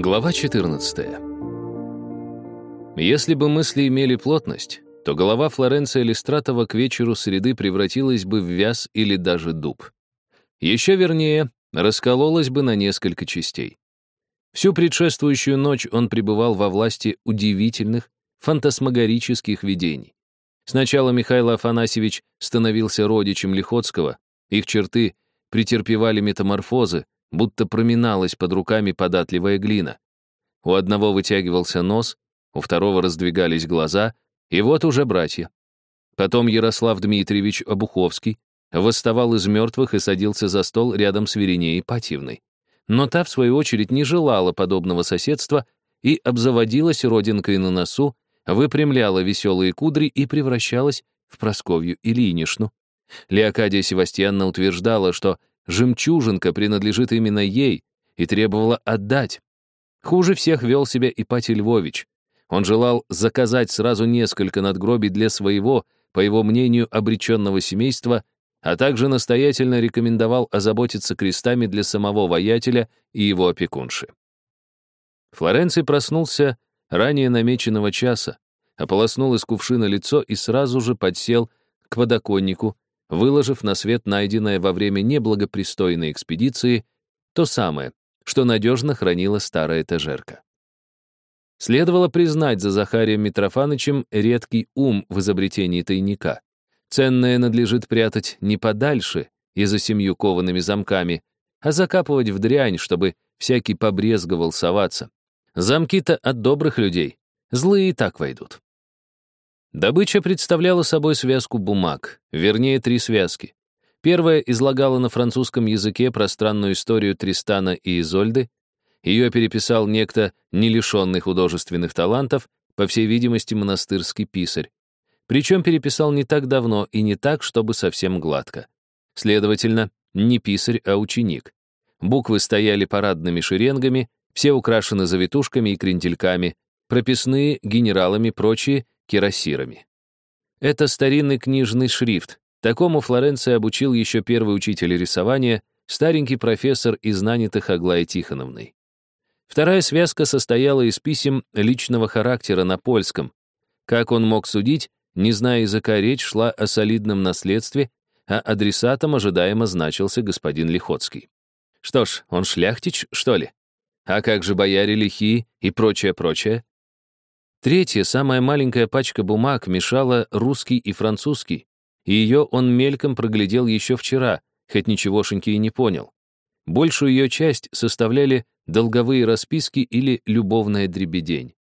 Глава 14. Если бы мысли имели плотность, то голова Флоренция Листратова к вечеру среды превратилась бы в вяз или даже дуб. Еще вернее, раскололась бы на несколько частей. Всю предшествующую ночь он пребывал во власти удивительных, фантасмагорических видений. Сначала Михаил Афанасьевич становился родичем Лихотского, их черты претерпевали метаморфозы, будто проминалась под руками податливая глина. У одного вытягивался нос, у второго раздвигались глаза, и вот уже братья. Потом Ярослав Дмитриевич Обуховский восставал из мертвых и садился за стол рядом с Веринеей Патьевной. Но та, в свою очередь, не желала подобного соседства и обзаводилась родинкой на носу, выпрямляла веселые кудри и превращалась в Просковью Ильинишну. Леокадия Севастьянна утверждала, что Жемчужинка принадлежит именно ей и требовала отдать. Хуже всех вел себя Ипатий Львович. Он желал заказать сразу несколько надгробий для своего, по его мнению, обреченного семейства, а также настоятельно рекомендовал озаботиться крестами для самого воятеля и его опекунши. Флоренций проснулся ранее намеченного часа, ополоснул из кувшина лицо и сразу же подсел к подоконнику, выложив на свет найденное во время неблагопристойной экспедиции то самое, что надежно хранила старая этажерка. Следовало признать за Захарием Митрофанычем редкий ум в изобретении тайника. Ценное надлежит прятать не подальше и за семью коваными замками, а закапывать в дрянь, чтобы всякий побрезговал соваться. Замки-то от добрых людей, злые и так войдут. Добыча представляла собой связку бумаг, вернее, три связки. Первая излагала на французском языке пространную историю Тристана и Изольды. Ее переписал некто, не лишенный художественных талантов, по всей видимости, монастырский писарь. Причем переписал не так давно и не так, чтобы совсем гладко. Следовательно, не писарь, а ученик. Буквы стояли парадными шеренгами, все украшены завитушками и крендельками, прописные генералами, прочие кирасирами. Это старинный книжный шрифт. Такому Флоренция обучил еще первый учитель рисования, старенький профессор из нанятых Аглая Тихоновной. Вторая связка состояла из писем личного характера на польском. Как он мог судить, не зная языка, речь шла о солидном наследстве, а адресатом ожидаемо значился господин Лихоцкий. Что ж, он шляхтич, что ли? А как же бояре лихие и прочее-прочее? Третья, самая маленькая пачка бумаг мешала русский и французский, и ее он мельком проглядел еще вчера, хоть ничегошеньки и не понял. Большую ее часть составляли долговые расписки или любовная дребедень.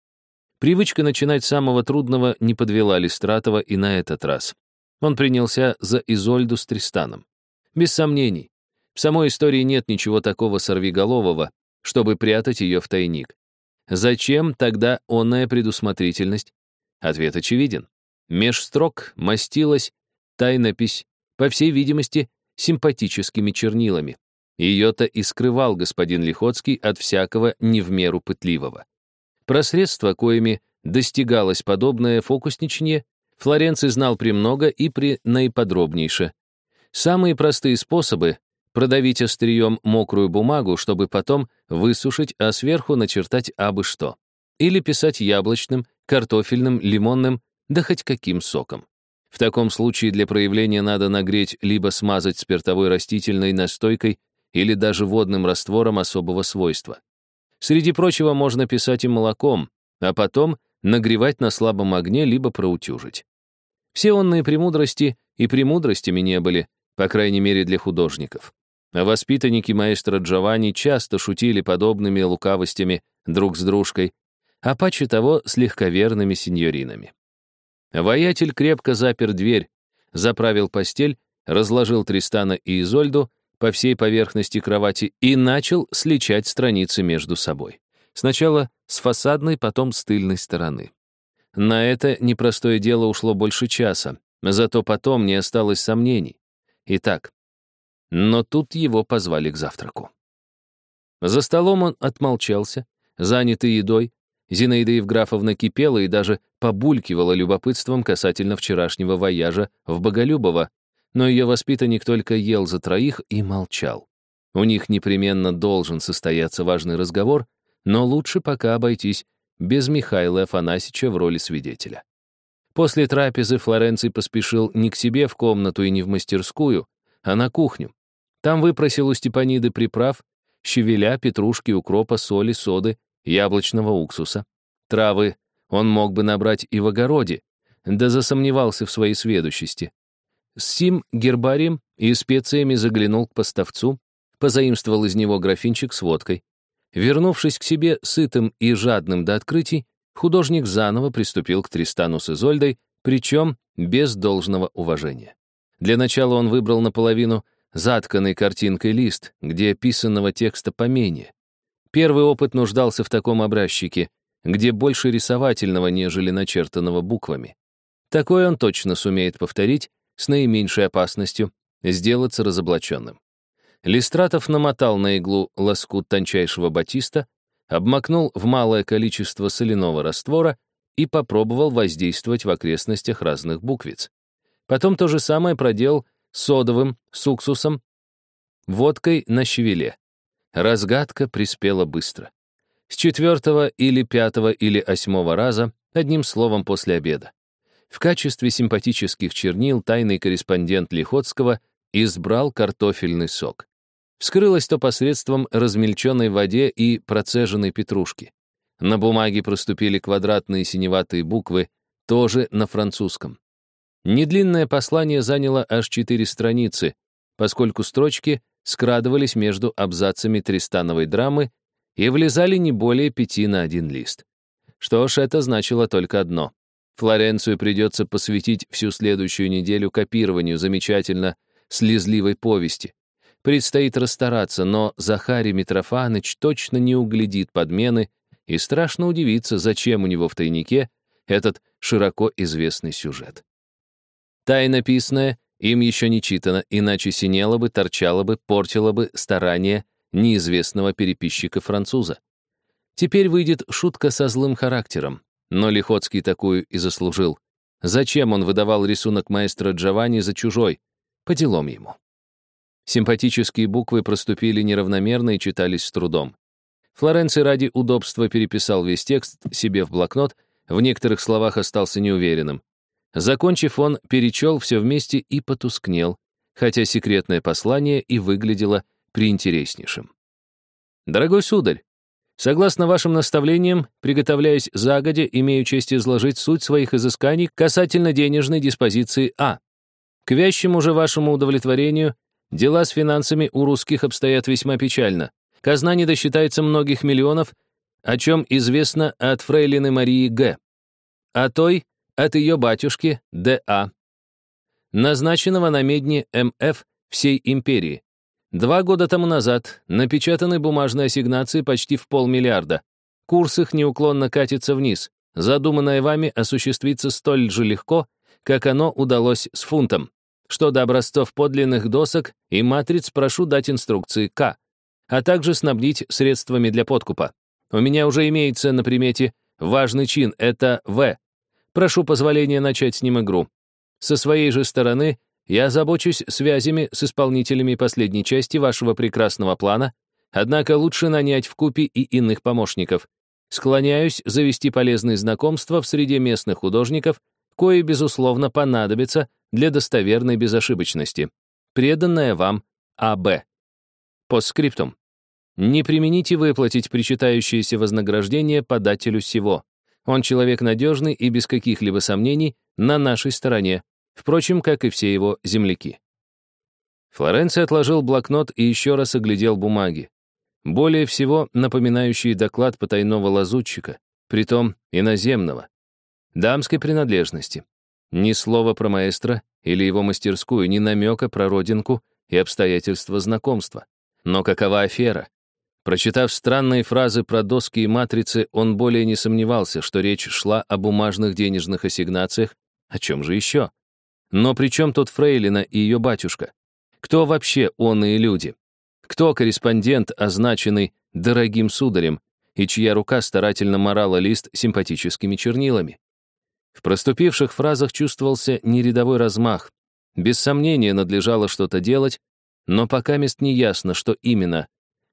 Привычка начинать с самого трудного не подвела Листратова и на этот раз. Он принялся за Изольду с Тристаном. Без сомнений, в самой истории нет ничего такого сорвиголового, чтобы прятать ее в тайник. Зачем тогда онная предусмотрительность? Ответ очевиден. Меж строк мастилась тайнопись, по всей видимости, симпатическими чернилами. Ее-то и скрывал господин Лихоцкий от всякого не в меру пытливого. Про средства, коими достигалось подобное фокусничание, Флоренций знал премного и при наиподробнейше. Самые простые способы продавить острием мокрую бумагу, чтобы потом высушить, а сверху начертать абы что. Или писать яблочным, картофельным, лимонным, да хоть каким соком. В таком случае для проявления надо нагреть либо смазать спиртовой растительной настойкой или даже водным раствором особого свойства. Среди прочего можно писать и молоком, а потом нагревать на слабом огне либо проутюжить. Все онные премудрости и премудростями не были, по крайней мере для художников. Воспитанники маэстро Джованни часто шутили подобными лукавостями друг с дружкой, а паче того с легковерными сеньоринами. Воятель крепко запер дверь, заправил постель, разложил Тристана и Изольду по всей поверхности кровати и начал сличать страницы между собой. Сначала с фасадной, потом с тыльной стороны. На это непростое дело ушло больше часа, зато потом не осталось сомнений. Итак, но тут его позвали к завтраку. За столом он отмолчался, занятый едой. Зинаида Евграфовна кипела и даже побулькивала любопытством касательно вчерашнего вояжа в Боголюбово, но ее воспитанник только ел за троих и молчал. У них непременно должен состояться важный разговор, но лучше пока обойтись без Михаила Афанасьевича в роли свидетеля. После трапезы Флоренций поспешил не к себе в комнату и не в мастерскую, а на кухню. Там выпросил у Степаниды приправ, щавеля, петрушки, укропа, соли, соды, яблочного уксуса. Травы он мог бы набрать и в огороде, да засомневался в своей сведущести. С сим гербарием и специями заглянул к поставцу, позаимствовал из него графинчик с водкой. Вернувшись к себе сытым и жадным до открытий, художник заново приступил к Тристану с Изольдой, причем без должного уважения. Для начала он выбрал наполовину затканный картинкой лист, где писанного текста поменьше. Первый опыт нуждался в таком образчике, где больше рисовательного, нежели начертанного буквами. Такое он точно сумеет повторить с наименьшей опасностью, сделаться разоблаченным. Листратов намотал на иглу лоскут тончайшего батиста, обмакнул в малое количество соляного раствора и попробовал воздействовать в окрестностях разных буквиц. Потом то же самое проделал содовым, с уксусом, водкой на щавеле. Разгадка приспела быстро. С четвертого или пятого или восьмого раза, одним словом, после обеда. В качестве симпатических чернил тайный корреспондент Лихотского избрал картофельный сок. Вскрылось то посредством размельченной воде и процеженной петрушки. На бумаге проступили квадратные синеватые буквы, тоже на французском. Недлинное послание заняло аж четыре страницы, поскольку строчки скрадывались между абзацами Тристановой драмы и влезали не более пяти на один лист. Что ж, это значило только одно. Флоренцию придется посвятить всю следующую неделю копированию замечательно слезливой повести. Предстоит расстараться, но Захарий Митрофаныч точно не углядит подмены и страшно удивится, зачем у него в тайнике этот широко известный сюжет. Тайнописное им еще не читано, иначе синело бы, торчало бы, портило бы старание неизвестного переписчика-француза. Теперь выйдет шутка со злым характером, но Лихоцкий такую и заслужил. Зачем он выдавал рисунок маэстро Джованни за чужой? По делам ему. Симпатические буквы проступили неравномерно и читались с трудом. Флоренций ради удобства переписал весь текст себе в блокнот, в некоторых словах остался неуверенным. Закончив, он перечел все вместе и потускнел, хотя секретное послание и выглядело приинтереснейшим. «Дорогой сударь, согласно вашим наставлениям, приготовляясь загодя, имею честь изложить суть своих изысканий касательно денежной диспозиции А. К вящему же вашему удовлетворению, дела с финансами у русских обстоят весьма печально. Казна не досчитается многих миллионов, о чем известно от фрейлины Марии Г. А той — от ее батюшки Д.А., назначенного на медне М.Ф. всей империи. Два года тому назад напечатаны бумажные ассигнации почти в полмиллиарда. Курс их неуклонно катится вниз. Задуманное вами осуществится столь же легко, как оно удалось с фунтом. Что до образцов подлинных досок и матриц прошу дать инструкции К, а также снабдить средствами для подкупа. У меня уже имеется на примете важный чин, это В, Прошу позволения начать с ним игру. Со своей же стороны я забочусь связями с исполнителями последней части вашего прекрасного плана, однако лучше нанять в купе и иных помощников. Склоняюсь завести полезные знакомства в среде местных художников, кое, безусловно, понадобится для достоверной безошибочности. Преданная вам А.Б. Постскриптум. Не примените выплатить причитающееся вознаграждение подателю сего. Он человек надежный и без каких-либо сомнений на нашей стороне, впрочем, как и все его земляки. Флоренций отложил блокнот и еще раз оглядел бумаги. Более всего напоминающие доклад потайного лазутчика, притом иноземного. Дамской принадлежности. Ни слова про маэстро или его мастерскую, ни намека про родинку и обстоятельства знакомства. Но какова афера? Прочитав странные фразы про доски и матрицы, он более не сомневался, что речь шла о бумажных денежных ассигнациях. О чем же еще? Но при чем тут Фрейлина и ее батюшка? Кто вообще он и люди? Кто корреспондент, означенный «дорогим сударем», и чья рука старательно морала лист симпатическими чернилами? В проступивших фразах чувствовался нерядовой размах. Без сомнения надлежало что-то делать, но пока мест не ясно, что именно,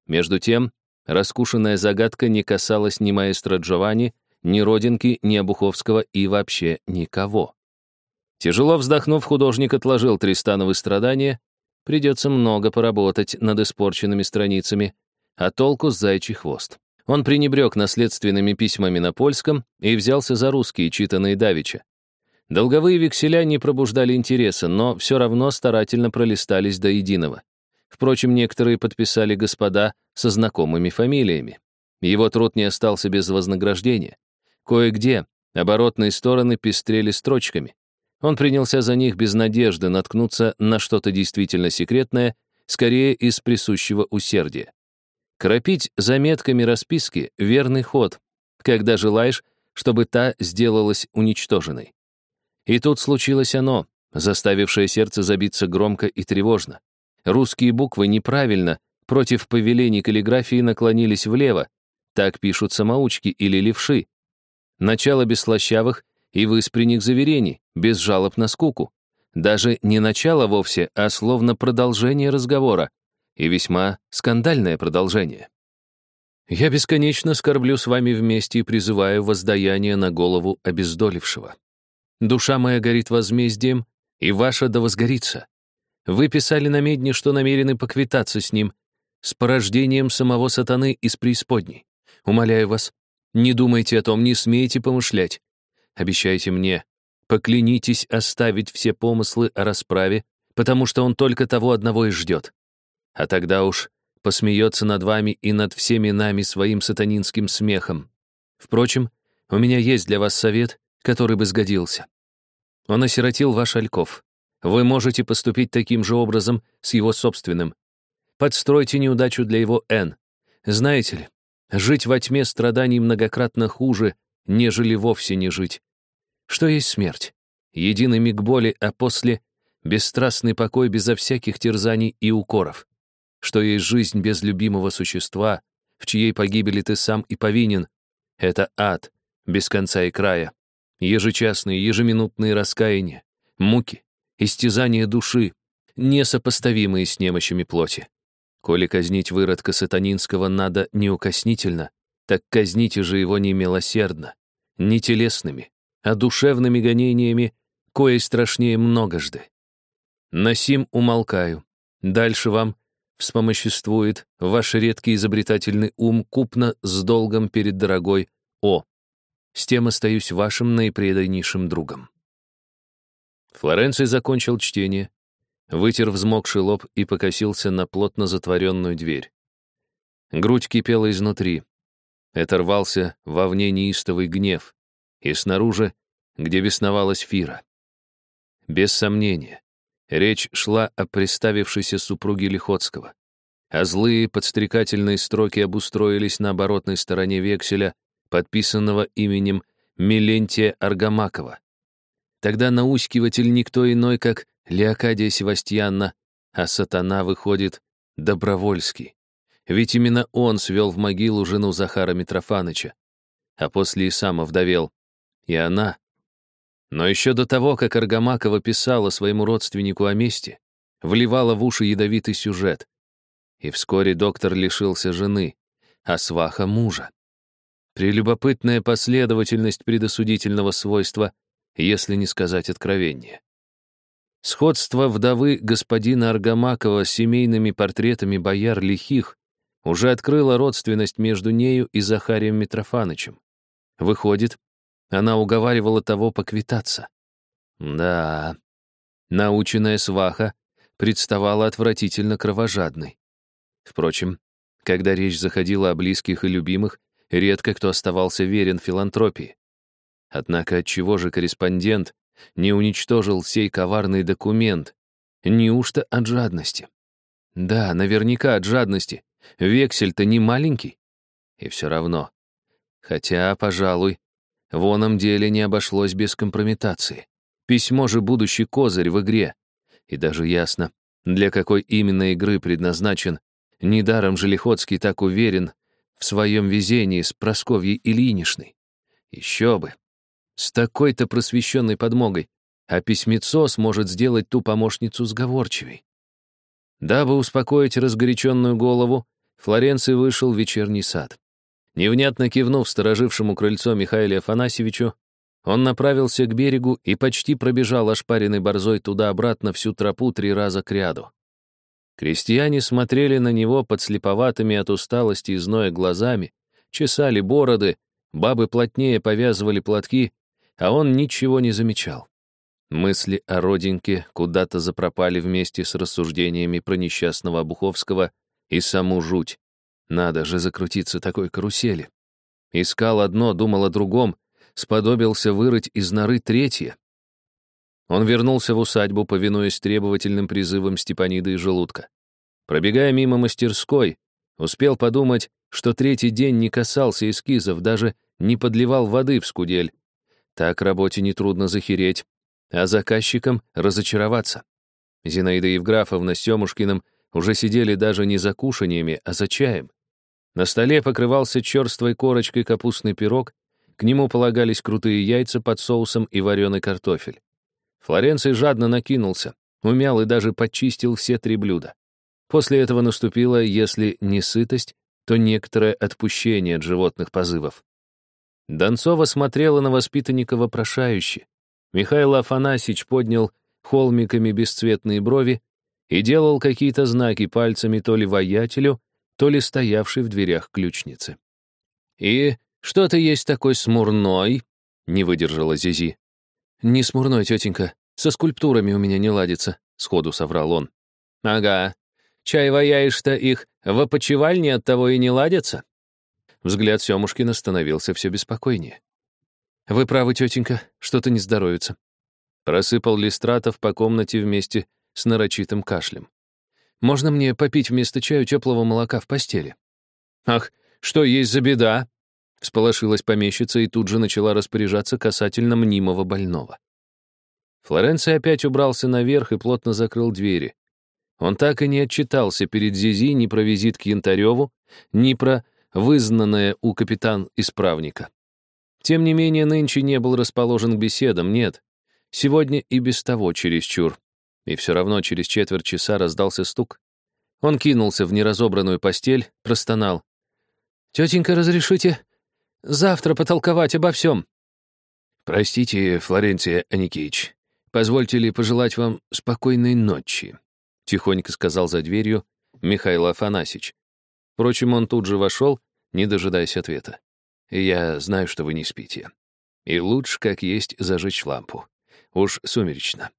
между тем, раскушенная загадка не касалась ни маэстро Джованни, ни Родинки, ни Обуховского и вообще никого. Тяжело вздохнув, художник отложил Тристановы страдания. Придется много поработать над испорченными страницами, а толку с зайчий хвост. Он пренебрег наследственными письмами на польском и взялся за русские, читанные Давича. Долговые векселя не пробуждали интереса, но все равно старательно пролистались до единого. Впрочем, некоторые подписали господа со знакомыми фамилиями. Его труд не остался без вознаграждения. Кое-где оборотные стороны пестрели строчками. Он принялся за них без надежды наткнуться на что-то действительно секретное, скорее из присущего усердия. Кропить заметками расписки — верный ход, когда желаешь, чтобы та сделалась уничтоженной. И тут случилось оно, заставившее сердце забиться громко и тревожно. Русские буквы неправильно, против повелений каллиграфии наклонились влево. Так пишут самоучки или левши. Начало без слащавых и выспренних заверений, без жалоб на скуку. Даже не начало вовсе, а словно продолжение разговора. И весьма скандальное продолжение. Я бесконечно скорблю с вами вместе и призываю воздаяние на голову обездолившего. Душа моя горит возмездием, и ваша да возгорится. Вы писали на медне, что намерены поквитаться с ним, с порождением самого сатаны из преисподней. Умоляю вас, не думайте о том, не смейте помышлять. Обещайте мне, поклянитесь оставить все помыслы о расправе, потому что он только того одного и ждет. А тогда уж посмеется над вами и над всеми нами своим сатанинским смехом. Впрочем, у меня есть для вас совет, который бы сгодился. Он осиротил ваш Альков. Вы можете поступить таким же образом с его собственным. Подстройте неудачу для его Н. Знаете ли, жить во тьме страданий многократно хуже, нежели вовсе не жить. Что есть смерть? Единый миг боли, а после — бесстрастный покой безо всяких терзаний и укоров. Что есть жизнь без любимого существа, в чьей погибели ты сам и повинен? Это ад, без конца и края ежечасные, ежеминутные раскаяния, муки, истязания души, несопоставимые с немощами плоти. Коли казнить выродка сатанинского надо неукоснительно, так казните же его не милосердно, не телесными, а душевными гонениями, кое страшнее многожды. Насим умолкаю. Дальше вам вспомоществует ваш редкий изобретательный ум купно с долгом перед дорогой О. С тем остаюсь вашим наипреданнейшим другом». Флоренций закончил чтение, вытер взмокший лоб и покосился на плотно затворенную дверь. Грудь кипела изнутри. Это рвался вовне неистовый гнев, и снаружи, где бесновалась Фира. Без сомнения, речь шла о приставившейся супруге Лихотского, а злые подстрекательные строки обустроились на оборотной стороне векселя, подписанного именем Мелентия Аргамакова. Тогда наускиватель никто иной, как Леокадия Севастьянна, а сатана выходит Добровольский. Ведь именно он свел в могилу жену Захара Митрофаныча, а после и сам овдовел. И она. Но еще до того, как Аргамакова писала своему родственнику о мести, вливала в уши ядовитый сюжет. И вскоре доктор лишился жены, а сваха — мужа. Прелюбопытная последовательность предосудительного свойства, если не сказать откровение. Сходство вдовы господина Аргамакова с семейными портретами бояр лихих уже открыло родственность между нею и Захарием Митрофанычем. Выходит, она уговаривала того поквитаться. Да, наученная сваха представала отвратительно кровожадной. Впрочем, когда речь заходила о близких и любимых, Редко кто оставался верен филантропии. Однако отчего же корреспондент не уничтожил сей коварный документ? Неужто от жадности? Да, наверняка от жадности. Вексель-то не маленький. И все равно. Хотя, пожалуй, в оном деле не обошлось без компрометации. Письмо же будущий козырь в игре. И даже ясно, для какой именно игры предназначен. Недаром же Лихоцкий так уверен, в своем везении с Просковьей Ильиничной. Еще бы. С такой-то просвещенной подмогой. А письмецо сможет сделать ту помощницу сговорчивей. Дабы успокоить разгоряченную голову, Флоренций вышел в вечерний сад. Невнятно кивнув сторожившему крыльцо Михаиле Афанасьевичу, он направился к берегу и почти пробежал ошпаренной борзой туда-обратно всю тропу три раза к ряду. Крестьяне смотрели на него под слеповатыми от усталости и зноя глазами, чесали бороды, бабы плотнее повязывали платки, а он ничего не замечал. Мысли о родинке куда-то запропали вместе с рассуждениями про несчастного Обуховского и саму жуть. Надо же закрутиться такой карусели. Искал одно, думал о другом, сподобился вырыть из норы третье. Он вернулся в усадьбу, повинуясь требовательным призывам Степаниды и желудка. Пробегая мимо мастерской, успел подумать, что третий день не касался эскизов, даже не подливал воды в скудель. Так работе нетрудно захереть, а заказчикам разочароваться. Зинаида Евграфовна с Семушкиным уже сидели даже не за кушаниями, а за чаем. На столе покрывался черствой корочкой капустный пирог, к нему полагались крутые яйца под соусом и вареный картофель. Флоренций жадно накинулся, умял и даже почистил все три блюда. После этого наступила, если не сытость, то некоторое отпущение от животных позывов. Донцова смотрела на воспитанника вопрошающе. Михаил Афанасьич поднял холмиками бесцветные брови и делал какие-то знаки пальцами то ли воятелю, то ли стоявшей в дверях ключницы. «И что ты есть такой смурной?» — не выдержала Зизи. «Не смурной, тетенька, со скульптурами у меня не ладится», — сходу соврал он. «Ага, чай ваяешь-то их в опочивальне от того и не ладятся?» Взгляд Семушкина становился все беспокойнее. «Вы правы, тетенька, что-то не здоровится». Просыпал Листратов по комнате вместе с нарочитым кашлем. «Можно мне попить вместо чаю теплого молока в постели?» «Ах, что есть за беда?» Всполошилась помещица и тут же начала распоряжаться касательно мнимого больного. Флоренций опять убрался наверх и плотно закрыл двери. Он так и не отчитался перед Зизи ни про визит к Янтареву, ни про вызнанное у капитан-исправника. Тем не менее, нынче не был расположен к беседам, нет. Сегодня и без того чересчур. И все равно через четверть часа раздался стук. Он кинулся в неразобранную постель, простонал. «Тетенька, разрешите завтра потолковать обо всем?» «Простите, Флоренция Аникеевич, позвольте ли пожелать вам спокойной ночи?» Тихонько сказал за дверью Михаил Афанасьевич. Впрочем, он тут же вошел, не дожидаясь ответа. «Я знаю, что вы не спите. И лучше, как есть, зажечь лампу. Уж сумеречно.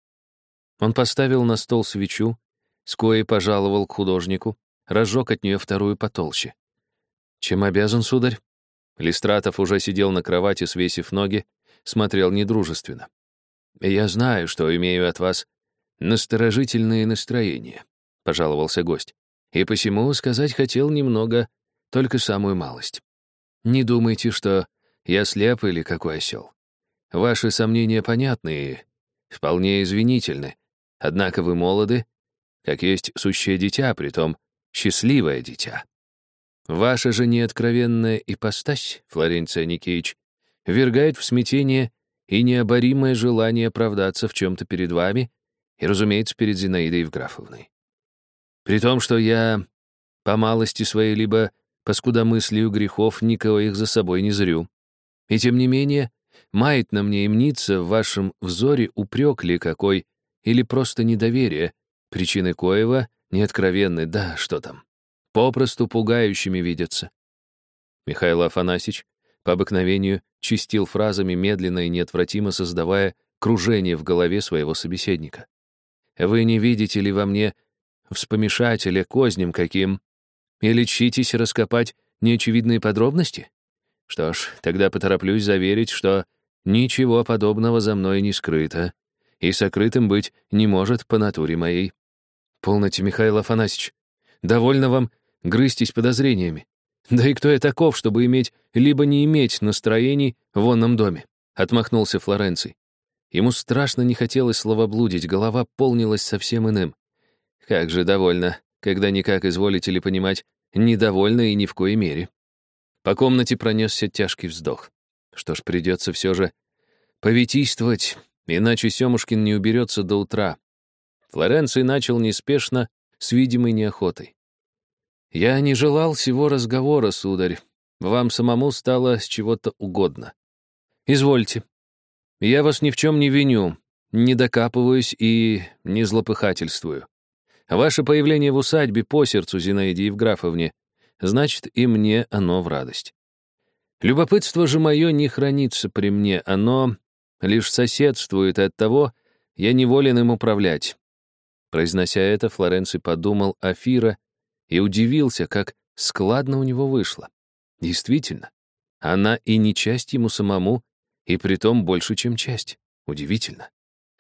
Он поставил на стол свечу, с пожаловал к художнику, разжег от нее вторую потолще. «Чем обязан, сударь?» Листратов уже сидел на кровати, свесив ноги, смотрел недружественно. «Я знаю, что имею от вас насторожительные настроения», — пожаловался гость. «И посему сказать хотел немного, только самую малость. Не думайте, что я слеп или какой осел. Ваши сомнения понятны и вполне извинительны, Однако вы молоды, как есть сущее дитя, притом счастливое дитя. Ваша же неоткровенная ипостась, Флоренция Никеич, вергает в смятение и необоримое желание оправдаться в чем-то перед вами и, разумеется, перед Зинаидой Евграфовной. При том, что я по малости своей либо по скудомыслию грехов никого их за собой не зрю. И тем не менее, мает на мне и мнится в вашем взоре упрек ли какой или просто недоверие, причины коего неоткровенны, да что там, попросту пугающими видятся. Михаил Афанасьевич по обыкновению чистил фразами, медленно и неотвратимо создавая кружение в голове своего собеседника. «Вы не видите ли во мне вспомешателя кознем каким? Или чтитесь раскопать неочевидные подробности? Что ж, тогда потороплюсь заверить, что ничего подобного за мной не скрыто, и сокрытым быть не может по натуре моей. Полноте, Михаил Афанасьевич, довольно вам грызтесь подозрениями. Да и кто я таков, чтобы иметь либо не иметь настроений в онном доме? Отмахнулся Флоренций. Ему страшно не хотелось словоблудить, голова полнилась совсем иным. Как же довольно, когда никак изволите ли понимать, недовольна и ни в коей мере. По комнате пронесся тяжкий вздох. Что ж, придется все же повитийствовать Иначе Семушкин не уберется до утра. Флоренций начал неспешно, с видимой неохотой. «Я не желал всего разговора, сударь. Вам самому стало с чего-то угодно. Извольте. Я вас ни в чем не виню, не докапываюсь и не злопыхательствую. Ваше появление в усадьбе по сердцу Зинаиде Евграфовне, значит, и мне оно в радость. Любопытство же мое не хранится при мне, оно лишь соседствует, и оттого я неволен им управлять. Произнося это, Флоренций подумал о Фира и удивился, как складно у него вышло. Действительно, она и не часть ему самому, и притом больше, чем часть. Удивительно.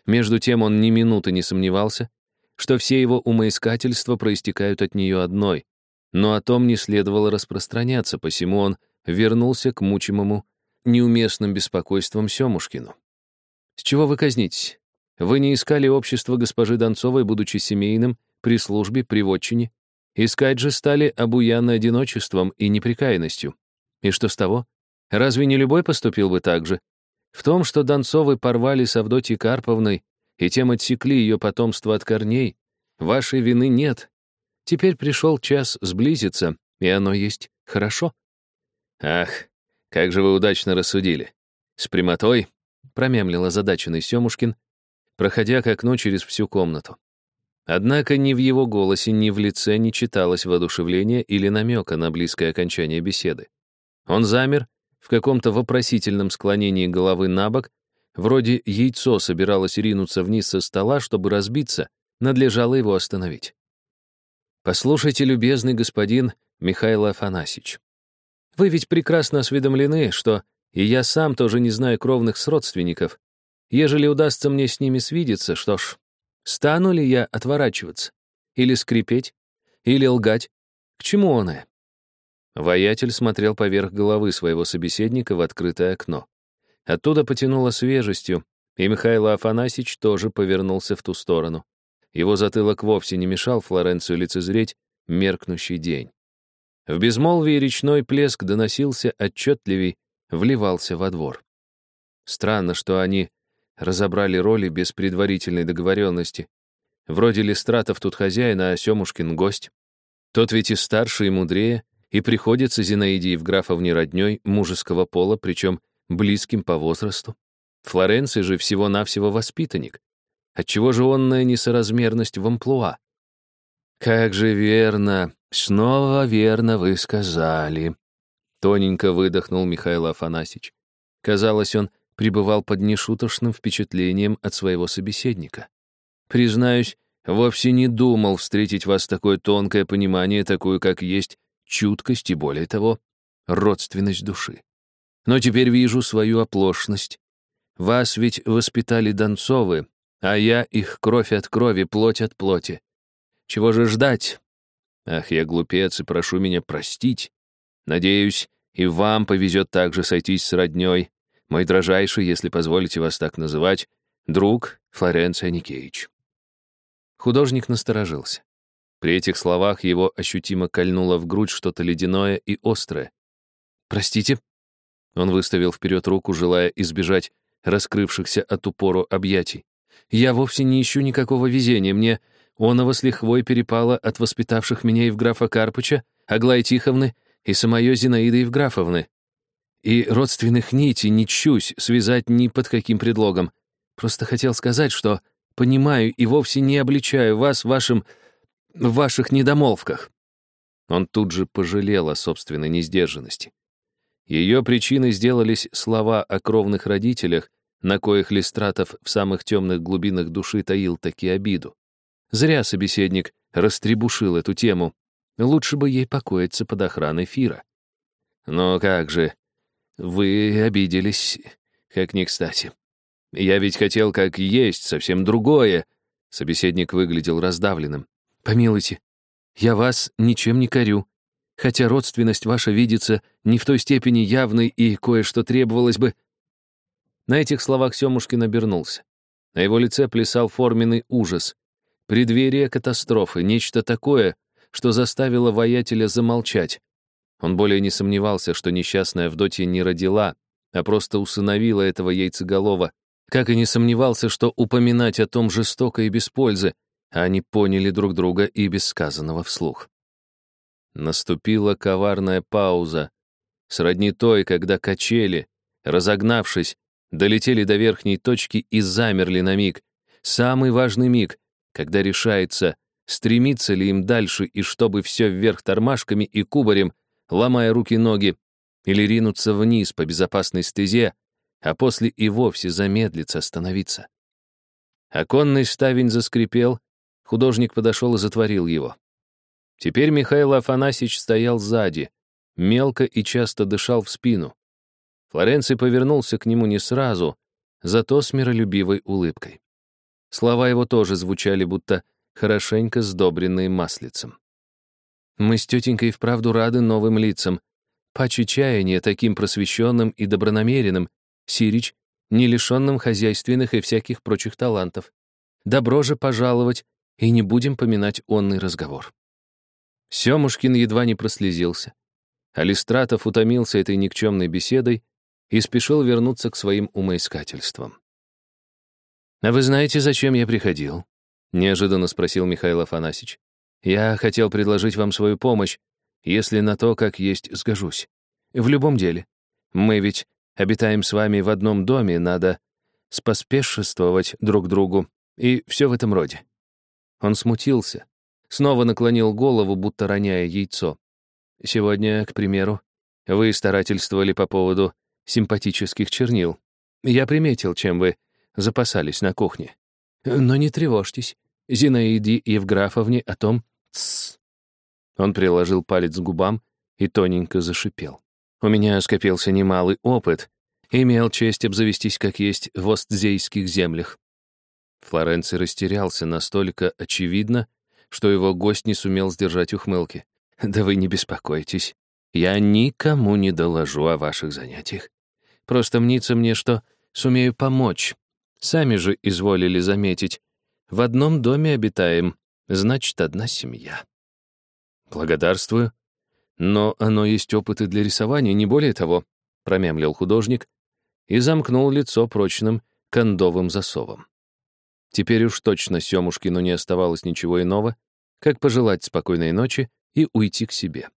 Между тем он ни минуты не сомневался, что все его умоискательства проистекают от нее одной, но о том не следовало распространяться, посему он вернулся к мучимому неуместным беспокойством Семушкину. «С чего вы казнитесь? Вы не искали общество госпожи Донцовой, будучи семейным, при службе, при вотчине? Искать же стали обуянно одиночеством и неприкаянностью. И что с того? Разве не любой поступил бы так же? В том, что Донцовы порвали с Авдотьей Карповной и тем отсекли ее потомство от корней, вашей вины нет. Теперь пришел час сблизиться, и оно есть хорошо. Ах, как же вы удачно рассудили. С прямотой, промямлил озадаченный Семушкин, проходя к окну через всю комнату. Однако ни в его голосе, ни в лице не читалось воодушевления или намека на близкое окончание беседы. Он замер в каком-то вопросительном склонении головы на бок, вроде яйцо собиралось ринуться вниз со стола, чтобы разбиться, надлежало его остановить. «Послушайте, любезный господин Михаил Афанасьевич, вы ведь прекрасно осведомлены, что и я сам тоже не знаю кровных с родственников. Ежели удастся мне с ними свидеться, что ж, стану ли я отворачиваться? Или скрипеть? Или лгать? К чему оно? Воятель смотрел поверх головы своего собеседника в открытое окно. Оттуда потянуло свежестью, и Михаил Афанасьевич тоже повернулся в ту сторону. Его затылок вовсе не мешал Флоренцию лицезреть меркнущий день. В безмолвии речной плеск доносился отчетливей, вливался во двор. Странно, что они разобрали роли без предварительной договоренности. Вроде Листратов тут хозяин, а Семушкин — гость. Тот ведь и старше, и мудрее, и приходится Зинаиде Евграфовне роднёй мужеского пола, причем близким по возрасту. Флоренций же всего-навсего воспитанник. Отчего же онная несоразмерность в амплуа? «Как же верно, снова верно вы сказали», — тоненько выдохнул Михаил Афанасьевич. Казалось, он пребывал под нешуточным впечатлением от своего собеседника. «Признаюсь, вовсе не думал встретить вас такое тонкое понимание, такую, как есть, чуткость и, более того, родственность души. Но теперь вижу свою оплошность. Вас ведь воспитали Донцовы, а я их кровь от крови, плоть от плоти. Чего же ждать? Ах, я глупец и прошу меня простить. Надеюсь, и вам повезет также сойтись с роднёй, мой дрожайший, если позволите вас так называть, друг Флоренция Никеич. Художник насторожился. При этих словах его ощутимо кольнуло в грудь что-то ледяное и острое. «Простите?» Он выставил вперед руку, желая избежать раскрывшихся от упору объятий. «Я вовсе не ищу никакого везения. Мне оного с лихвой перепало от воспитавших меня Евграфа Карпыча, Аглая Тиховны и самое Зинаиды Евграфовны. И родственных нитей не чусь связать ни под каким предлогом. Просто хотел сказать, что понимаю и вовсе не обличаю вас вашим в ваших недомолвках». Он тут же пожалел о собственной несдержанности. Ее причиной сделались слова о кровных родителях, на коих Листратов в самых темных глубинах души таил таки обиду. Зря собеседник растребушил эту тему. Лучше бы ей покоиться под охраной Фира. Но как же, вы обиделись, как не кстати. Я ведь хотел как есть, совсем другое. Собеседник выглядел раздавленным. Помилуйте, я вас ничем не корю, хотя родственность ваша видится не в той степени явной и кое-что требовалось бы...» На этих словах Семушкин обернулся. На его лице плясал форменный ужас. Преддверие катастрофы, нечто такое, что заставило воятеля замолчать. Он более не сомневался, что несчастная Авдотья не родила, а просто усыновила этого яйцеголова, как и не сомневался, что упоминать о том жестоко и без пользы, они поняли друг друга и без сказанного вслух. Наступила коварная пауза, сродни той, когда качели, разогнавшись, долетели до верхней точки и замерли на миг. Самый важный миг, когда решается, стремиться ли им дальше и чтобы все вверх тормашками и кубарем, ломая руки-ноги, или ринуться вниз по безопасной стезе, а после и вовсе замедлиться, остановиться. Оконный ставень заскрипел, художник подошел и затворил его. Теперь Михаил Афанасьевич стоял сзади, мелко и часто дышал в спину. Флоренций повернулся к нему не сразу, зато с миролюбивой улыбкой. Слова его тоже звучали, будто хорошенько сдобренные маслицем. «Мы с тетенькой вправду рады новым лицам. Паче чаяния таким просвещенным и добронамеренным, Сирич, не лишенным хозяйственных и всяких прочих талантов. Добро же пожаловать, и не будем поминать онный разговор». Семушкин едва не прослезился. Алистратов утомился этой никчемной беседой и спешил вернуться к своим умоискательствам. «А вы знаете, зачем я приходил?» — неожиданно спросил Михаил Афанасьевич. «Я хотел предложить вам свою помощь, если на то, как есть, сгожусь. В любом деле. Мы ведь обитаем с вами в одном доме, надо споспешествовать друг другу, и все в этом роде». Он смутился, снова наклонил голову, будто роняя яйцо. «Сегодня, к примеру, вы старательствовали по поводу симпатических чернил. Я приметил, чем вы запасались на кухне. Но не тревожьтесь, Зинаиде Евграфовне о том «Тссс». Он приложил палец к губам и тоненько зашипел. У меня скопился немалый опыт. Имел честь обзавестись, как есть, в Остзейских землях. Флоренций растерялся настолько очевидно, что его гость не сумел сдержать ухмылки. «Да вы не беспокойтесь. Я никому не доложу о ваших занятиях. Просто мнится мне, что сумею помочь. Сами же изволили заметить. В одном доме обитаем, значит, одна семья». «Благодарствую. Но оно есть опыты для рисования, не более того», — промямлил художник и замкнул лицо прочным кондовым засовом. Теперь уж точно Семушкину не оставалось ничего иного, как пожелать спокойной ночи и уйти к себе.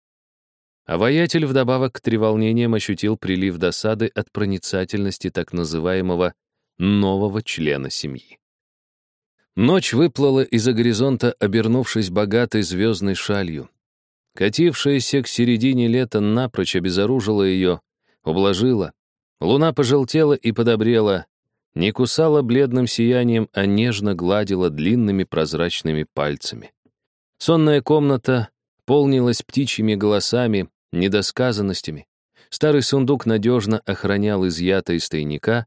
А воятель вдобавок к треволнениям ощутил прилив досады от проницательности так называемого нового члена семьи. Ночь выплыла из-за горизонта, обернувшись богатой звездной шалью. Катившаяся к середине лета напрочь обезоружила ее, ублажила. Луна пожелтела и подобрела, не кусала бледным сиянием, а нежно гладила длинными прозрачными пальцами. Сонная комната полнилась птичьими голосами, недосказанностями. Старый сундук надежно охранял изъято из тайника,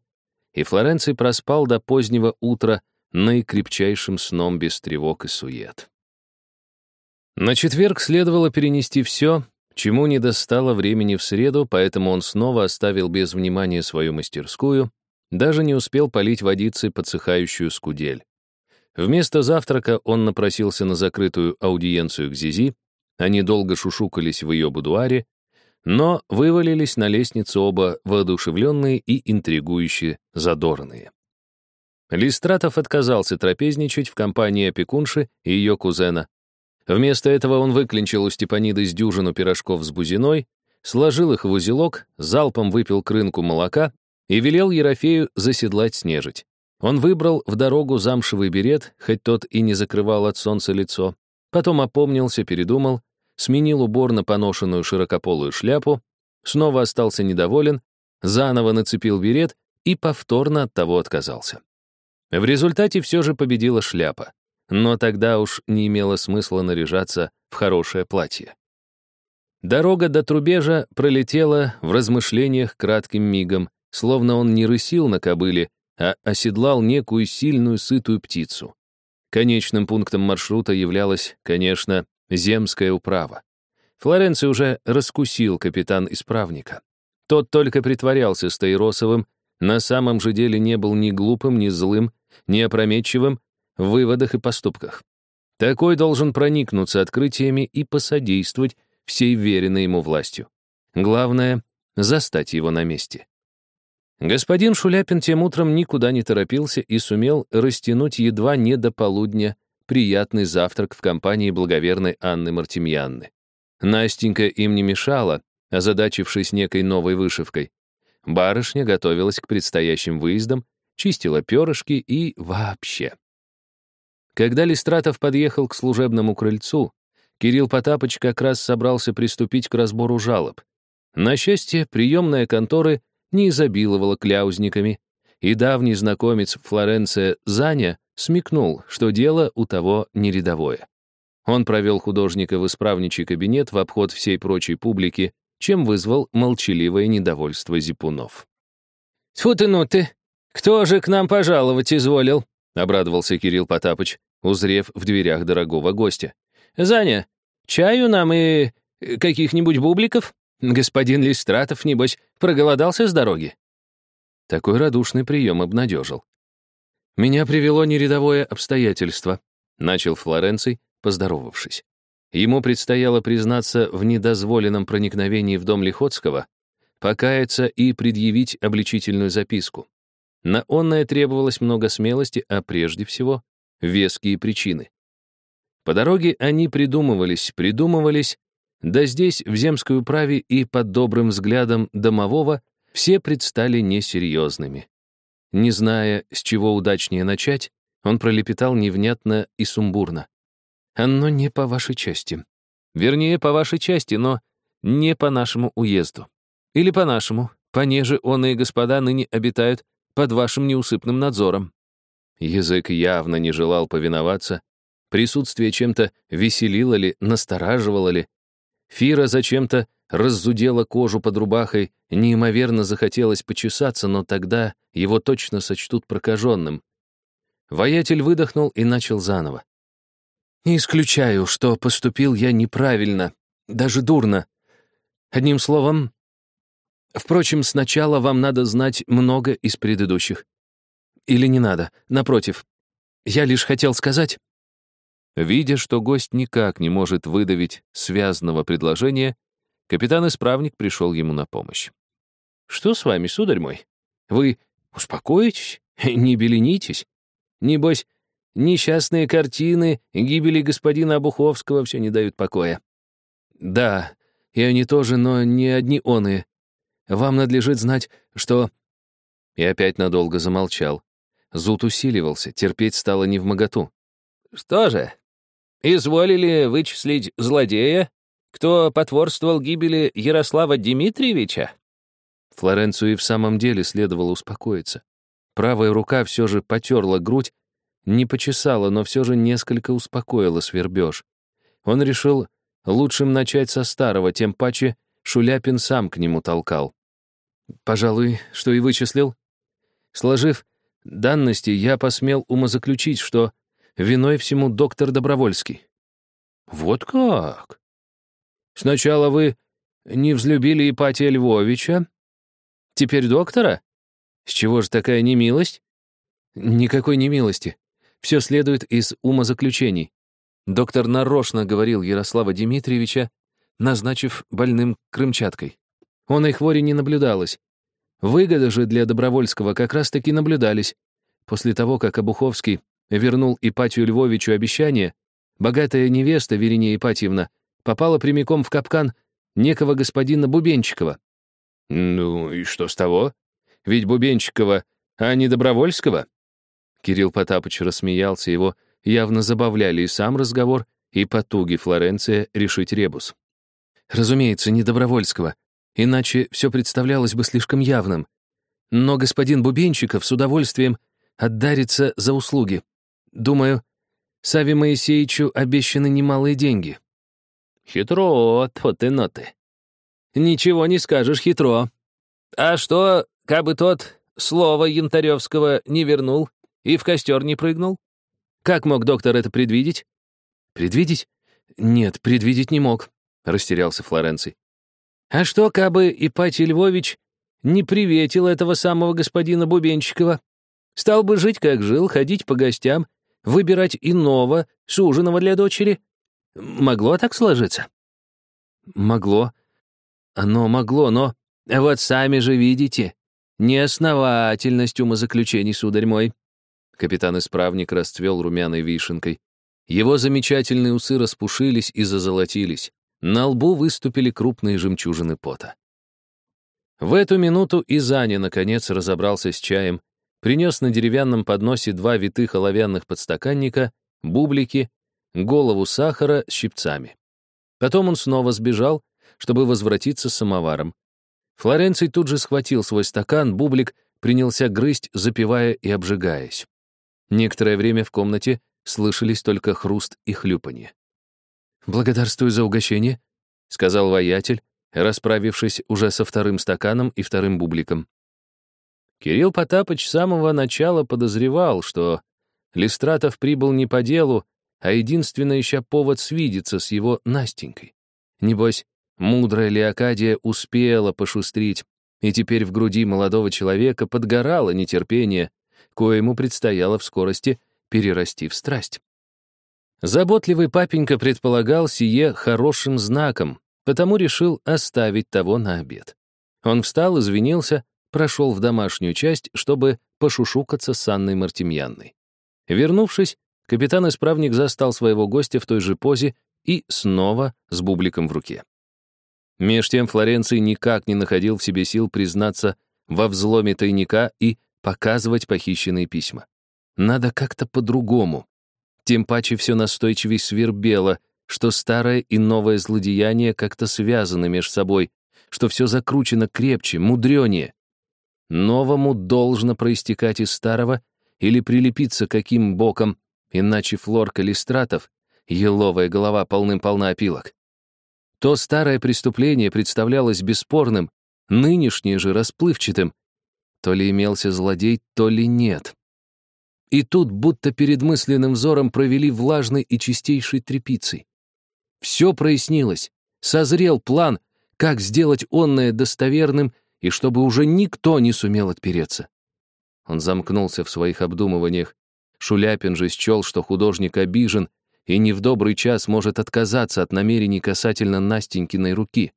и Флоренций проспал до позднего утра наикрепчайшим сном без тревог и сует. На четверг следовало перенести все, чему не достало времени в среду, поэтому он снова оставил без внимания свою мастерскую, даже не успел полить водицей подсыхающую скудель. Вместо завтрака он напросился на закрытую аудиенцию к Зизи, они долго шушукались в ее будуаре, но вывалились на лестницу оба воодушевленные и интригующие задорные. Листратов отказался трапезничать в компании опекунши и ее кузена. Вместо этого он выклинчил у Степаниды с дюжину пирожков с бузиной, сложил их в узелок, залпом выпил к рынку молока и велел Ерофею заседлать снежить. Он выбрал в дорогу замшевый берет, хоть тот и не закрывал от солнца лицо. Потом опомнился, передумал, сменил убор на поношенную широкополую шляпу, снова остался недоволен, заново нацепил берет и повторно от того отказался. В результате все же победила шляпа, но тогда уж не имело смысла наряжаться в хорошее платье. Дорога до Трубежа пролетела в размышлениях кратким мигом, словно он не рысил на кобыле, а оседлал некую сильную сытую птицу. Конечным пунктом маршрута являлась, конечно, земская управа. Флоренций уже раскусил капитан исправника. Тот только притворялся Стаиросовым, на самом же деле не был ни глупым, ни злым, ни опрометчивым в выводах и поступках. Такой должен проникнуться открытиями и посодействовать всей веренной ему властью. Главное — застать его на месте. Господин Шуляпин тем утром никуда не торопился и сумел растянуть едва не до полудня приятный завтрак в компании благоверной Анны Мартемьянны. Настенька им не мешала, озадачившись некой новой вышивкой. Барышня готовилась к предстоящим выездам, чистила перышки и вообще. Когда Листратов подъехал к служебному крыльцу, Кирилл Потапыч как раз собрался приступить к разбору жалоб. На счастье, приемная конторы не изобиловала кляузниками, и давний знакомец Флоренция Заня смекнул, что дело у того не рядовое. Он провел художника в исправничий кабинет в обход всей прочей публики, чем вызвал молчаливое недовольство зипунов. «Тьфу ты, ну ты! Кто же к нам пожаловать изволил?» — обрадовался Кирилл Потапыч, узрев в дверях дорогого гостя. «Заня, чаю нам и каких-нибудь бубликов? Господин Листратов, небось, проголодался с дороги?» Такой радушный прием обнадежил. «Меня привело нерядовое обстоятельство», — начал Флоренций, поздоровавшись. Ему предстояло признаться в недозволенном проникновении в дом Лихотского, покаяться и предъявить обличительную записку. На онное требовалось много смелости, а прежде всего — веские причины. По дороге они придумывались, придумывались, да здесь, в земской управе и под добрым взглядом домового, все предстали несерьезными. Не зная, с чего удачнее начать, он пролепетал невнятно и сумбурно. Оно не по вашей части. Вернее, по вашей части, но не по нашему уезду. Или по нашему, понеже он и господа ныне обитают под вашим неусыпным надзором». Язык явно не желал повиноваться. Присутствие чем-то веселило ли, настораживало ли. Фира зачем-то раззудела кожу под рубахой, неимоверно захотелось почесаться, но тогда его точно сочтут прокаженным. Воятель выдохнул и начал заново. Не исключаю, что поступил я неправильно, даже дурно. Одним словом... Впрочем, сначала вам надо знать много из предыдущих. Или не надо, напротив. Я лишь хотел сказать... Видя, что гость никак не может выдавить связанного предложения, капитан-исправник пришел ему на помощь. «Что с вами, сударь мой? Вы успокоитесь? Не беленитесь? Небось, Несчастные картины гибели господина Обуховского все не дают покоя. Да, и они тоже, но не одни оные. Вам надлежит знать, что...» И опять надолго замолчал. Зуд усиливался, терпеть стало невмоготу. «Что же, изволили вычислить злодея, кто потворствовал гибели Ярослава Дмитриевича?» Флоренцию и в самом деле следовало успокоиться. Правая рука все же потерла грудь, не почесала, но все же несколько успокоила свербеж. Он решил лучшим начать со старого, тем паче Шуляпин сам к нему толкал. Пожалуй, что и вычислил. Сложив данности, я посмел умозаключить, что виной всему доктор Добровольский. Вот как? Сначала вы не взлюбили Ипатия Львовича, теперь доктора? С чего же такая немилость? Никакой немилости. Все следует из умозаключений. Доктор нарочно говорил Ярослава Дмитриевича, назначив больным крымчаткой. Он и хвори не наблюдалось. Выгоды же для Добровольского как раз-таки наблюдались. После того, как Обуховский вернул Ипатию Львовичу обещание, богатая невеста Вериния Ипатьевна попала прямиком в капкан некого господина Бубенчикова. Ну и что с того? Ведь Бубенчикова, а не Добровольского. Кирилл Потапыч рассмеялся, его явно забавляли и сам разговор, и потуги Флоренция решить ребус. Разумеется, не Добровольского, иначе все представлялось бы слишком явным. Но господин Бубенчиков с удовольствием отдарится за услуги. Думаю, Саве Моисеевичу обещаны немалые деньги. Хитро, то ты ноты. Ничего не скажешь хитро. А что, кабы тот слово Янтаревского не вернул, и в костер не прыгнул? Как мог доктор это предвидеть? Предвидеть? Нет, предвидеть не мог, растерялся Флоренций. А что, кабы Ипатий Львович не приветил этого самого господина Бубенчикова? Стал бы жить, как жил, ходить по гостям, выбирать иного, суженого для дочери? Могло так сложиться? Могло. Оно могло, но... Вот сами же видите. Неосновательность умозаключений, сударь мой. Капитан-исправник расцвел румяной вишенкой. Его замечательные усы распушились и зазолотились. на лбу выступили крупные жемчужины пота. В эту минуту и Заня, наконец, разобрался с чаем, принес на деревянном подносе два витых оловянных подстаканника, бублики, голову сахара с щипцами. Потом он снова сбежал, чтобы возвратиться с самоваром. Флоренций тут же схватил свой стакан, бублик принялся грызть, запивая и обжигаясь. Некоторое время в комнате слышались только хруст и хлюпанье. «Благодарствую за угощение», — сказал воятель, расправившись уже со вторым стаканом и вторым бубликом. Кирилл Потапыч с самого начала подозревал, что Листратов прибыл не по делу, а единственно ища повод свидеться с его Настенькой. Небось, мудрая Леокадия успела пошустрить, и теперь в груди молодого человека подгорало нетерпение, коему предстояло в скорости перерасти в страсть. Заботливый папенька предполагал сие хорошим знаком, потому решил оставить того на обед. Он встал, извинился, прошел в домашнюю часть, чтобы пошушукаться с Анной Мартемьянной. Вернувшись, капитан-исправник застал своего гостя в той же позе и снова с бубликом в руке. Меж тем Флоренций никак не находил в себе сил признаться во взломе тайника и показывать похищенные письма. Надо как-то по-другому. Тем паче все настойчивей свербело, что старое и новое злодеяние как-то связаны между собой, что все закручено крепче, мудренее. Новому должно проистекать из старого или прилепиться каким боком, иначе флор калистратов, еловая голова полным-полна опилок. То старое преступление представлялось бесспорным, нынешнее же расплывчатым. То ли имелся злодей, то ли нет. И тут будто перед мысленным взором провели влажной и чистейшей тряпицей. Все прояснилось. Созрел план, как сделать онное достоверным и чтобы уже никто не сумел отпереться. Он замкнулся в своих обдумываниях. Шуляпин же счел, что художник обижен и не в добрый час может отказаться от намерений касательно Настенькиной руки.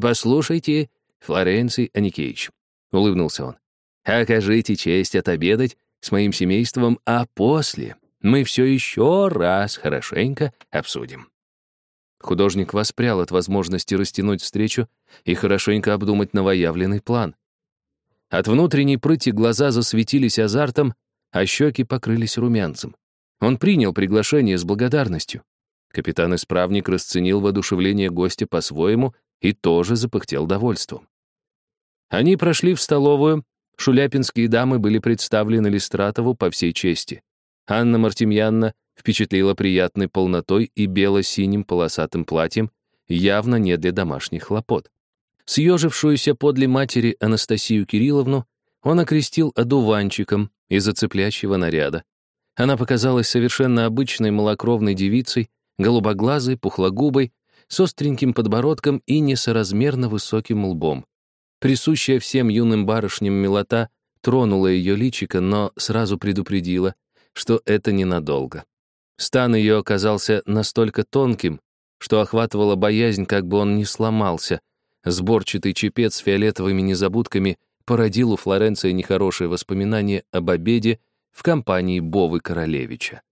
«Послушайте, Флоренций Аникеевич», — улыбнулся он, — «окажите честь отобедать с моим семейством, а после мы все еще раз хорошенько обсудим». Художник воспрял от возможности растянуть встречу и хорошенько обдумать новоявленный план. От внутренней прыти глаза засветились азартом, а щеки покрылись румянцем. Он принял приглашение с благодарностью. Капитан-исправник расценил воодушевление гостя по-своему и тоже запыхтел довольством. Они прошли в столовую, Шуляпинские дамы были представлены Листратову по всей чести. Анна Мартемьянна впечатлила приятной полнотой и бело-синим полосатым платьем, явно не для домашних хлопот. Съежившуюся подле матери Анастасию Кирилловну он окрестил одуванчиком из-за цыплячьего наряда. Она показалась совершенно обычной малокровной девицей, голубоглазой, пухлогубой, с остреньким подбородком и несоразмерно высоким лбом. Присущая всем юным барышням милота тронула ее личико, но сразу предупредила, что это ненадолго. Стан ее оказался настолько тонким, что охватывала боязнь, как бы он не сломался. Сборчатый чепец с фиолетовыми незабудками породил у Флоренции нехорошие воспоминания об обеде в компании Бовы Королевича.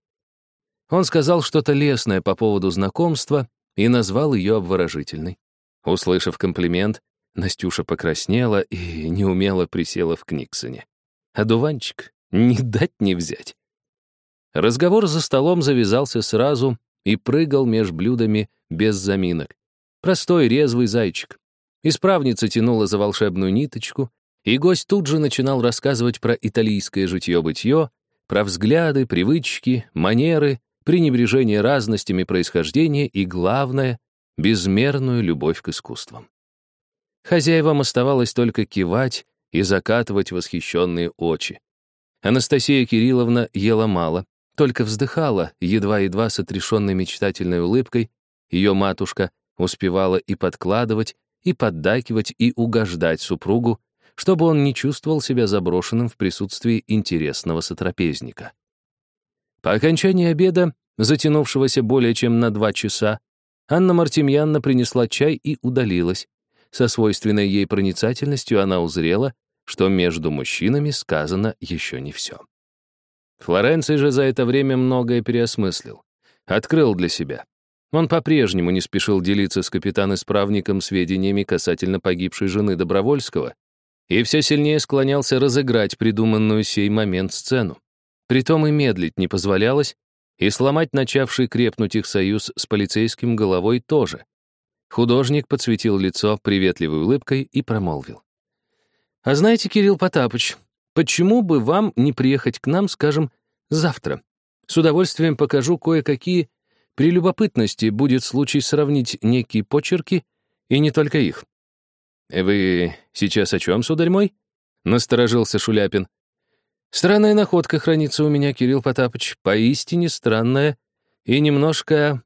Он сказал что-то лесное по поводу знакомства и назвал ее обворожительной. Услышав комплимент, Настюша покраснела и неумело присела в Книксоне. А не дать не взять. Разговор за столом завязался сразу и прыгал меж блюдами без заминок. Простой резвый зайчик. Исправница тянула за волшебную ниточку, и гость тут же начинал рассказывать про итальянское житье-бытье, про взгляды, привычки, манеры, пренебрежение разностями происхождения и, главное, безмерную любовь к искусствам. Хозяевам оставалось только кивать и закатывать восхищенные очи. Анастасия Кирилловна ела мало, только вздыхала, едва-едва с отрешенной мечтательной улыбкой. Ее матушка успевала и подкладывать, и поддакивать, и угождать супругу, чтобы он не чувствовал себя заброшенным в присутствии интересного сотрапезника. По окончании обеда, затянувшегося более чем на два часа, Анна Мартемьянна принесла чай и удалилась, со свойственной ей проницательностью она узрела, что между мужчинами сказано еще не все. Флоренций же за это время многое переосмыслил, открыл для себя. Он по-прежнему не спешил делиться с капитан-исправником сведениями касательно погибшей жены Добровольского и все сильнее склонялся разыграть придуманную сей момент сцену. Притом и медлить не позволялось, и сломать начавший крепнуть их союз с полицейским головой тоже. Художник подсветил лицо приветливой улыбкой и промолвил. «А знаете, Кирилл Потапыч, почему бы вам не приехать к нам, скажем, завтра? С удовольствием покажу кое-какие при любопытности будет случай сравнить некие почерки, и не только их. «Вы сейчас о чем, сударь мой?» — насторожился Шуляпин. «Странная находка хранится у меня, Кирилл Потапыч, поистине странная и немножко...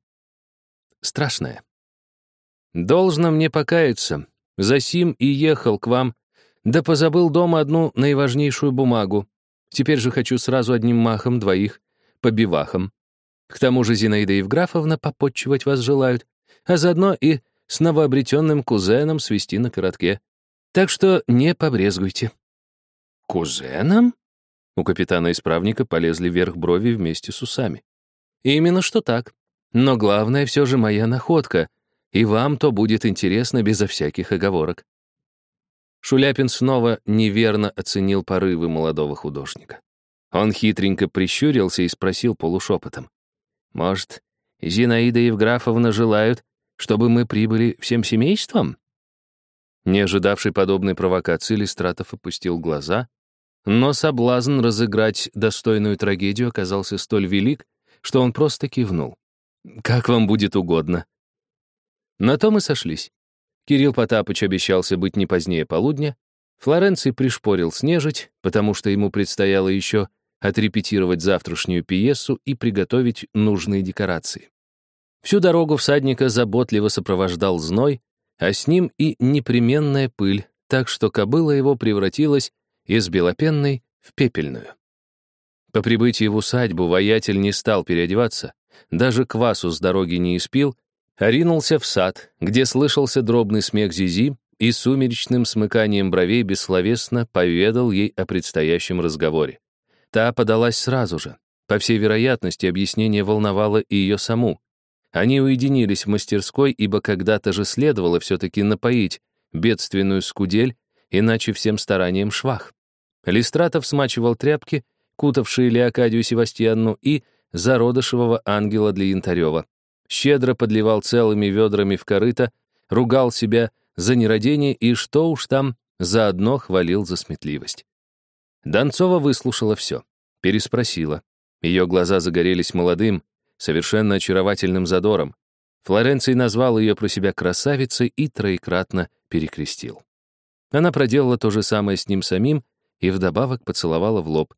страшная. Должно мне покаяться, засим и ехал к вам, да позабыл дома одну наиважнейшую бумагу. Теперь же хочу сразу одним махом двоих по бивахам. К тому же Зинаида Евграфовна попотчевать вас желают, а заодно и с новообретенным кузеном свести на коротке. Так что не побрезгуйте». «Кузеном?» У капитана-исправника полезли вверх брови вместе с усами. «Именно что так. Но главное все же моя находка, и вам то будет интересно безо всяких оговорок». Шуляпин снова неверно оценил порывы молодого художника. Он хитренько прищурился и спросил полушепотом. Может, Зинаида Евграфовна желают, чтобы мы прибыли всем семейством?» Не ожидавший подобной провокации, Листратов опустил глаза, но соблазн разыграть достойную трагедию оказался столь велик, что он просто кивнул. «Как вам будет угодно». На то мы сошлись. Кирилл Потапыч обещался быть не позднее полудня, Флоренций пришпорил снежить, потому что ему предстояло еще отрепетировать завтрашнюю пьесу и приготовить нужные декорации. Всю дорогу всадника заботливо сопровождал зной, а с ним и непременная пыль, так что кобыла его превратилась из белопенной в пепельную. По прибытии в усадьбу воятель не стал переодеваться, даже квасу с дороги не испил, а ринулся в сад, где слышался дробный смех Зизи и сумеречным смыканием бровей бессловесно поведал ей о предстоящем разговоре. Та подалась сразу же. По всей вероятности, объяснение волновало и ее саму. Они уединились в мастерской, ибо когда-то же следовало все-таки напоить бедственную скудель, иначе всем старанием швах. Листратов смачивал тряпки, кутавшие Леокадию Севастьянну, и зародышевого ангела для Янтарева. Щедро подливал целыми ведрами в корыто, ругал себя за нерадение и, что уж там, заодно хвалил за сметливость. Донцова выслушала все, переспросила. Ее глаза загорелись молодым, совершенно очаровательным задором. Флоренций назвал ее про себя красавицей и троекратно перекрестил. Она проделала то же самое с ним самим и вдобавок поцеловала в лоб.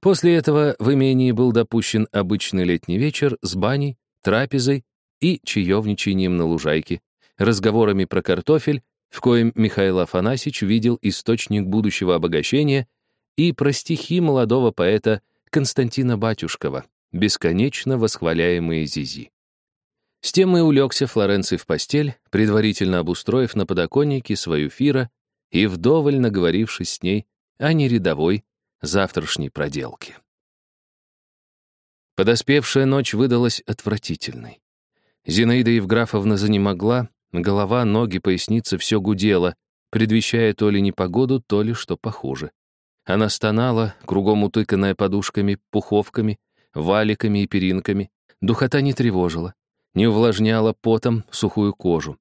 После этого в имении был допущен обычный летний вечер с баней, трапезой и чаевничанием на лужайке, разговорами про картофель, в коем Михаил Афанасьевич видел источник будущего обогащения и про стихи молодого поэта Константина Батюшкова, бесконечно восхваляемые Зизи. С тем и улегся Флоренций в постель, предварительно обустроив на подоконнике свою фира и вдоволь наговорившись с ней о нерядовой завтрашней проделке. Подоспевшая ночь выдалась отвратительной. Зинаида Евграфовна занемогла, голова, ноги, поясница все гудело, предвещая то ли непогоду, то ли что похуже. Она стонала, кругом утыканная подушками, пуховками, валиками и перинками. Духота не тревожила, не увлажняла потом сухую кожу.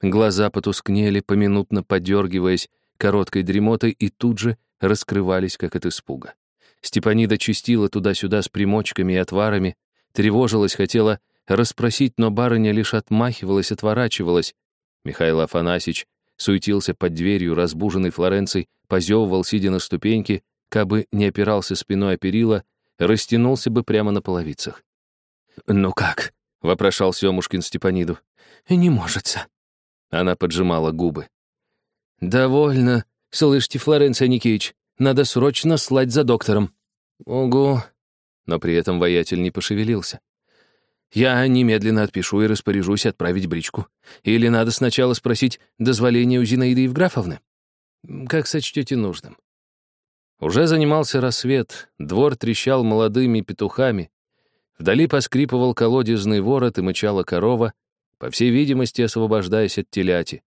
Глаза потускнели, поминутно подергиваясь короткой дремотой, и тут же раскрывались, как от испуга. Степанида чистила туда-сюда с примочками и отварами, тревожилась, хотела расспросить, но барыня лишь отмахивалась, отворачивалась. Михаил Афанасьич суетился под дверью, разбуженный Флоренцией, позевывал, сидя на ступеньке, кабы не опирался спиной о перила, растянулся бы прямо на половицах. «Ну как?» — вопрошал Семушкин Степаниду. «Не можется». Она поджимала губы. «Довольно. Слышите, Флоренция Никитич, надо срочно слать за доктором». «Угу». Но при этом воятель не пошевелился. Я немедленно отпишу и распоряжусь отправить бричку. Или надо сначала спросить дозволения у Зинаиды Евграфовны? Как сочтете нужным. Уже занимался рассвет, двор трещал молодыми петухами. Вдали поскрипывал колодезный ворот и мычала корова, по всей видимости, освобождаясь от теляти.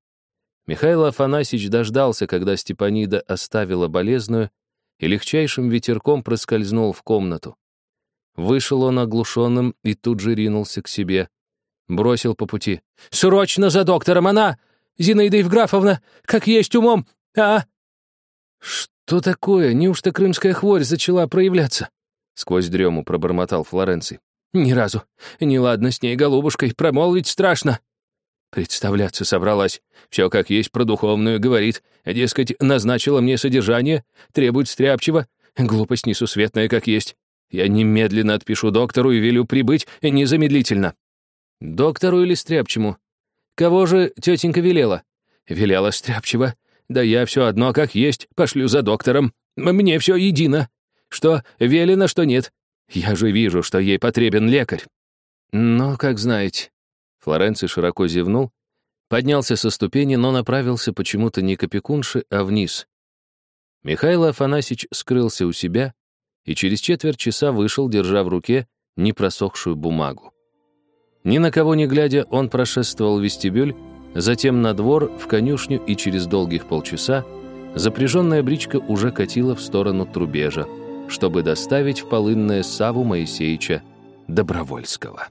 Михаил Афанасьевич дождался, когда Степанида оставила болезную и легчайшим ветерком проскользнул в комнату. Вышел он оглушенным и тут же ринулся к себе. Бросил по пути. «Срочно за доктором! Она! Зинаида Евграфовна! Как есть умом! А?» «Что такое? Неужто крымская хворь зачала проявляться?» Сквозь дрему пробормотал Флоренций. «Ни разу. Неладно с ней, голубушкой, промолвить страшно». Представляться собралась. Все как есть про духовную говорит. Дескать, назначила мне содержание, требует стряпчиво. Глупость несусветная как есть. Я немедленно отпишу доктору и велю прибыть незамедлительно. Доктору или стряпчему? Кого же тетенька велела? Велела стряпчиво. Да я все одно как есть, пошлю за доктором. Мне все едино. Что велено, что нет. Я же вижу, что ей потребен лекарь. Но, как знаете. Флоренций широко зевнул, поднялся со ступени, но направился почему-то не к опекунше, а вниз. Михаил Афанасьевич скрылся у себя и через четверть часа вышел, держа в руке непросохшую бумагу. Ни на кого не глядя, он прошествовал вестибюль, затем на двор, в конюшню, и через долгих полчаса запряженная бричка уже катила в сторону Трубежа, чтобы доставить в полынное Саву Моисеевича Добровольского.